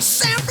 San